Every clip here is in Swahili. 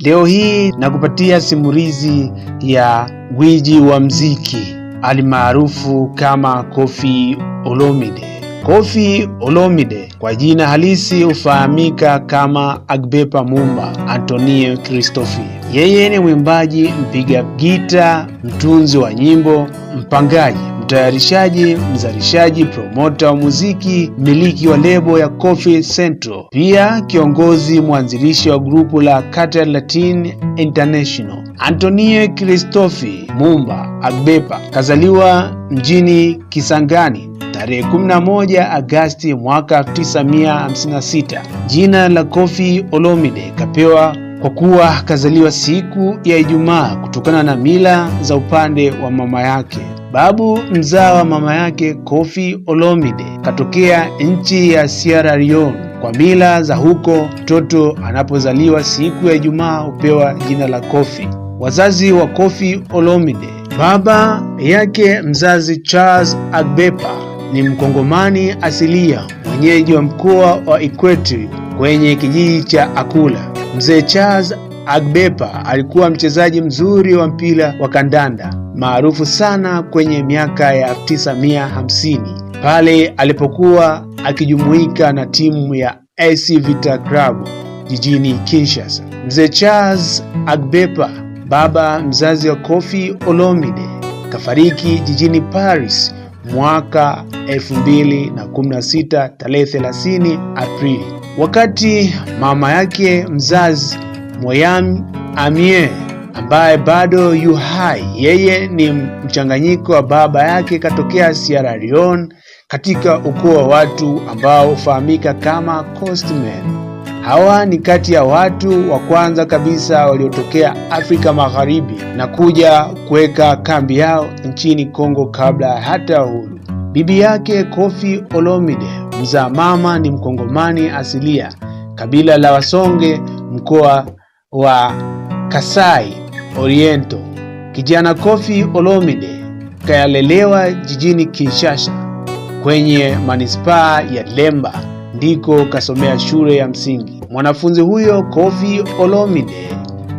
Leo hii nakupatia simurizi ya gwiji wa mziki alimaarufu kama kofi Olomide. kofi Olomide kwa jina halisi hufahamika kama Agbepa Mumba Antonio Christophe. Yeye ni mwimbaji, mpiga gita, mtunzi wa nyimbo, mpangaji, mtayarishaji, mzalishaji, promota wa muziki, mmiliki wa lebo ya Coffee Central, pia kiongozi mwanzilishi wa grupu la Qatar Latin International. Antonio Kristofi Mumba Agbepa kazaliwa mjini Kisangani tarehe 11 Agasti mwaka 1956. Jina la Kofi Olomide kapewa kwa kuwa kazaliwa siku ya Ijumaa kutokana na mila za upande wa mama yake. Babu mzaa wa mama yake kofi Olomide katokea nchi ya Sierra Leone. Kwa mila za huko, mtoto anapozaliwa siku ya Ijumaa hupewa jina la kofi Wazazi wa kofi Olomide, baba yake mzazi Charles Agbepa ni Mkongomani asilia mwenyeji wa mkoa wa Ikweti kwenye kijiji cha Akula. Mzee Charles Agbepa alikuwa mchezaji mzuri wa mpira wa kandanda maarufu sana kwenye miaka ya 1950 pale alipokuwa akijumuika na timu ya AC Vita Club jijini Kinshasa. Mzee Charles Agbepa, baba mzazi wa Kofi Olomide, kafariki jijini Paris mwaka 2016 tarehe 30 Aprili, wakati mama yake mzazi Moyam Amie ambaye bado yu hai. Yeye ni mchanganyiko wa baba yake katokea Sierra Leone katika ukoo wa watu ambao hufahamika kama Coastmen. Hawa ni kati ya watu wa kwanza kabisa waliotokea Afrika Magharibi na kuja kuweka kambi yao nchini Kongo kabla ya hata uhuru. Bibi yake Kofi Olomide mzaa mama ni Mkongomani asilia, kabila la Wasonge, mkoa wa Kasai Oriento. Kijana kofi Olomide kayalelewa jijini Kinshasa kwenye manispaa ya Lemba ndiko kasomea shule ya msingi. Mwanafunzi huyo kofi Olomide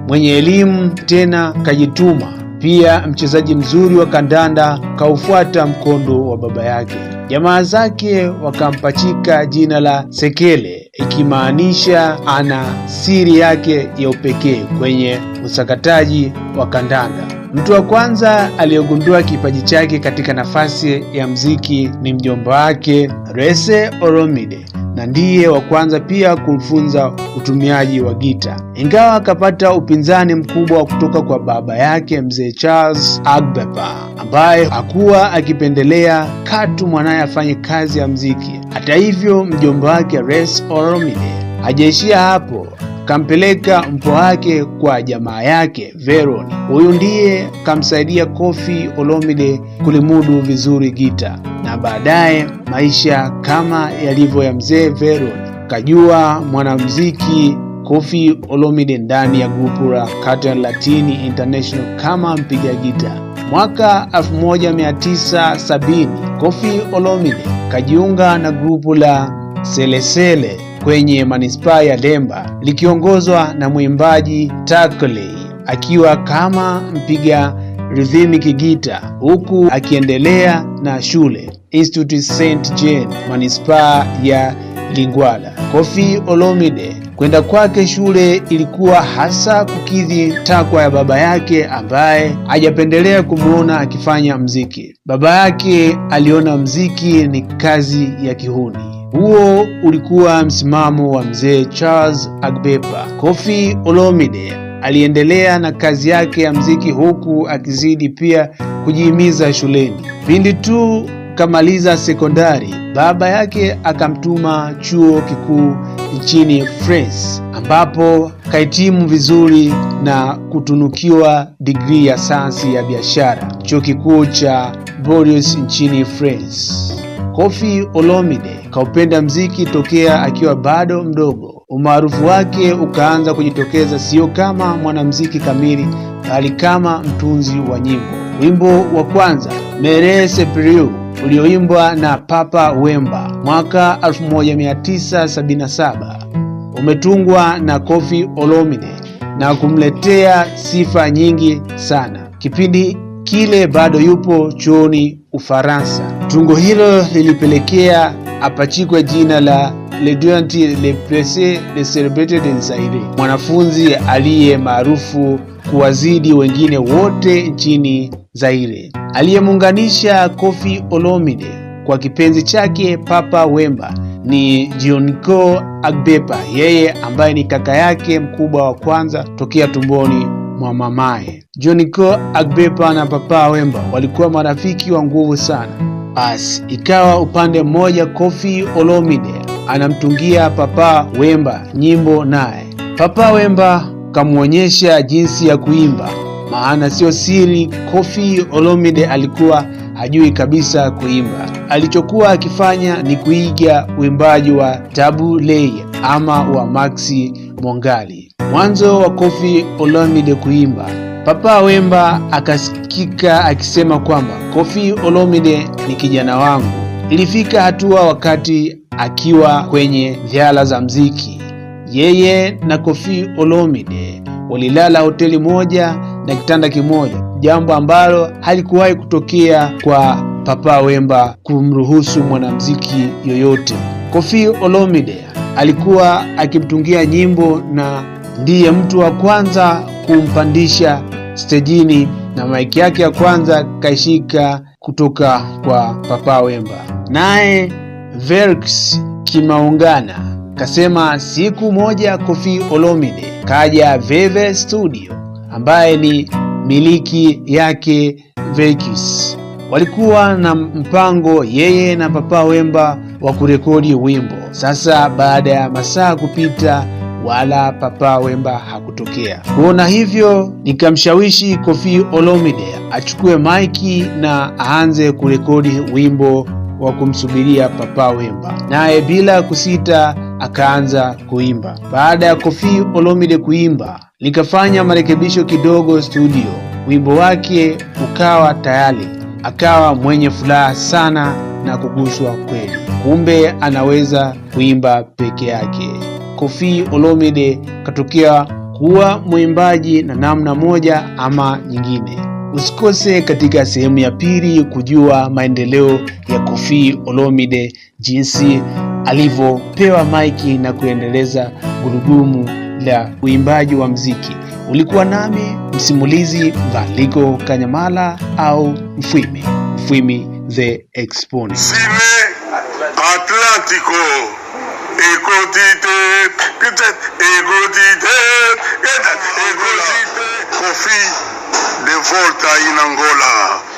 mwenye elimu tena kajituma, pia mchezaji mzuri wa kandanda, kaufuata mkondo wa baba yake. Jamaa zake wakampachika jina la Sekele, ikimaanisha ana siri yake ya upekee kwenye usakataji wa kandanda. Mtu wa kwanza aliyegundua kipaji chake katika nafasi ya mziki ni mjomba wake Rese Olomide na ndiye wa kwanza pia kumfunza utumiaji wa gita, ingawa akapata upinzani mkubwa kutoka kwa baba yake mzee Charles Agbepa ambaye hakuwa akipendelea katu mwanaye afanye kazi ya mziki. Hata hivyo, mjomba wake Res Oromide hajaishia hapo kampeleka mpo wake kwa jamaa yake Veron. Huyu ndiye kamsaidia Kofi Olomide kulimudu vizuri gita, na baadaye maisha kama yalivyo ya mzee Vero. kajua mwanamuziki Koffi Olomide ndani ya grupu la Cartel Latin International kama mpiga gita. Mwaka 1970 Koffi Olomide kajiunga na grupu la Selesele kwenye manispaa ya Demba likiongozwa na mwimbaji Takley akiwa kama mpiga rhythmic gita, huku akiendelea na shule Institut St Jane manispaa ya Lingwala. Kofi Olomide kwenda kwake shule ilikuwa hasa kukidhi takwa ya baba yake ambaye hajapendelea kumwona akifanya mziki. Baba yake aliona mziki ni kazi ya kihuni. Huo ulikuwa msimamo wa mzee Charles Agbepa. Kofi Olomide aliendelea na kazi yake ya mziki huku akizidi pia kujihimiza shuleni. Pindi tu kamaliza sekondari, baba yake akamtuma chuo kikuu nchini France, ambapo kahitimu vizuri na kutunukiwa digrii ya sayansi ya biashara, chuo kikuu cha Bordeaux nchini France. Koffi Olomide kaupenda mziki tokea akiwa bado mdogo. Umaarufu wake ukaanza kujitokeza sio kama mwanamziki kamili, bali kama mtunzi wa nyimbo. Wimbo wa kwanza Mere Sepriu ulioimbwa na Papa Wemba mwaka 1977 umetungwa na kofi Olomide na kumletea sifa nyingi sana. Kipindi kile bado yupo chuoni Ufaransa. Tungo hilo lilipelekea apachikwe jina la L'Etudiant le Presse le Celebrate de Zaire, mwanafunzi aliye maarufu kuwazidi wengine wote nchini Zaire, aliyemuunganisha Kofi Olomide kwa kipenzi chake Papa Wemba ni Jionko Agbepa, yeye ambaye ni kaka yake mkubwa wa kwanza tokea tumboni mwa mamaye. Jionko Agbepa na Papa Wemba walikuwa marafiki wa nguvu sana. Basi ikawa upande mmoja Kofi Olomide anamtungia Papa Wemba nyimbo, naye Papa Wemba kamwonyesha jinsi ya kuimba, maana sio siri, Koffi Olomide alikuwa hajui kabisa kuimba. Alichokuwa akifanya ni kuiga uimbaji wa Tabu Ley ama wa Maxi Mongali. Mwanzo wa Koffi Olomide kuimba, Papa Wemba akasikika akisema kwamba Koffi Olomide ni kijana wangu. Ilifika hatua wakati akiwa kwenye vyala za mziki, yeye na kofi Olomide walilala hoteli moja na kitanda kimoja, jambo ambalo halikuwahi kutokea kwa Papa Wemba kumruhusu mwanamziki yoyote. kofi Olomide alikuwa akimtungia nyimbo na ndiye mtu wa kwanza kumpandisha stejini, na maiki yake ya kwanza kaishika kutoka kwa Papa Wemba. Naye Velx Kimaungana kasema siku moja kofi Olomide kaja Veve Studio ambaye ni miliki yake Vekis Walikuwa na mpango yeye na Papa Wemba wa kurekodi wimbo. Sasa baada ya masaa kupita wala Papa Wemba hakutokea. Kuona hivyo, nikamshawishi kofi Olomide achukue maiki na aanze kurekodi wimbo wa kumsubiria Papa Wemba, naye bila kusita akaanza kuimba. Baada ya Koffi Olomide kuimba, nikafanya marekebisho kidogo studio, wimbo wake ukawa tayari. Akawa mwenye furaha sana na kuguswa kweli, kumbe anaweza kuimba peke yake. Koffi Olomide katokea kuwa mwimbaji na namna moja ama nyingine. Usikose katika sehemu ya pili kujua maendeleo ya Koffi Olomide, jinsi alivyopewa maiki na kuendeleza gurudumu la uimbaji wa mziki. Ulikuwa nami msimulizi Valiko Kanyamala au Mfwimi, Mfwimi the Exponent. Sime Atlántico. Écoutez, peut-être, peut-être, écoutez. Kofi de Volta in Angola.